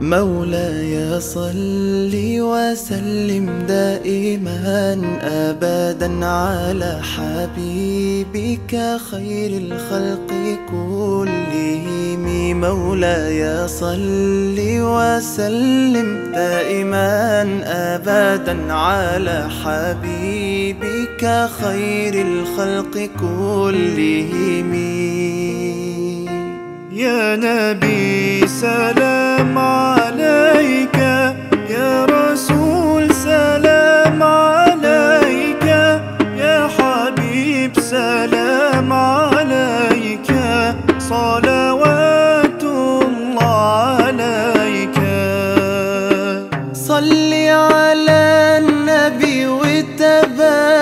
مولاي صل وسلم دائما ابدا على حبيبك خير الخلق كلهم. مولاي صل وسلم دائما ابدا على حبيبك خير الخلق كلهم. يا نبي سلام. صلوات الله عليك. صل على النبي وتبسم.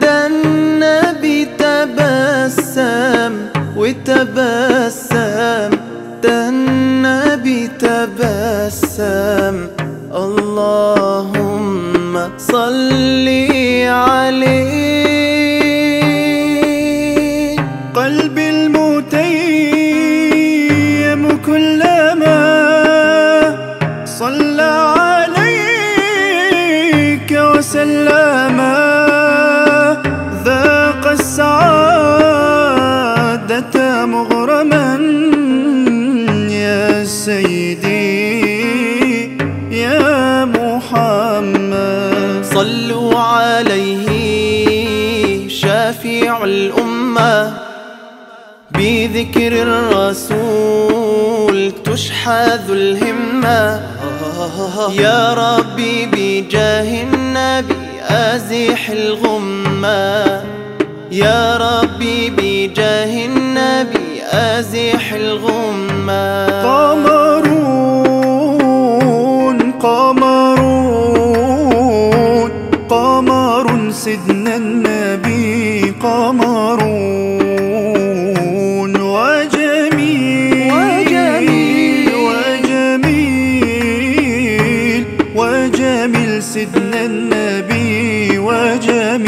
ده النبي تبسم وتبسم. ده النبي تبسم. اللهم صل وسلم ذاق السعادة مغرما يا سيدي يا محمد. صلوا عليه شافع الأمة بذكر الرسول. تشحذ الهمة. يا ربي بجاه النبي أزح الغمة. يا ربي بجاه النبي أزح الغمة. قمرون قمرون قمر سيدنا النبي قمرون سيدنا النبي وجميل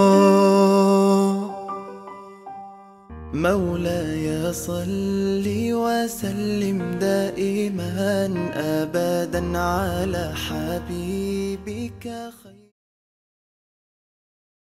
مولاي صل وسلم دائما ابدا على حبيبك خير.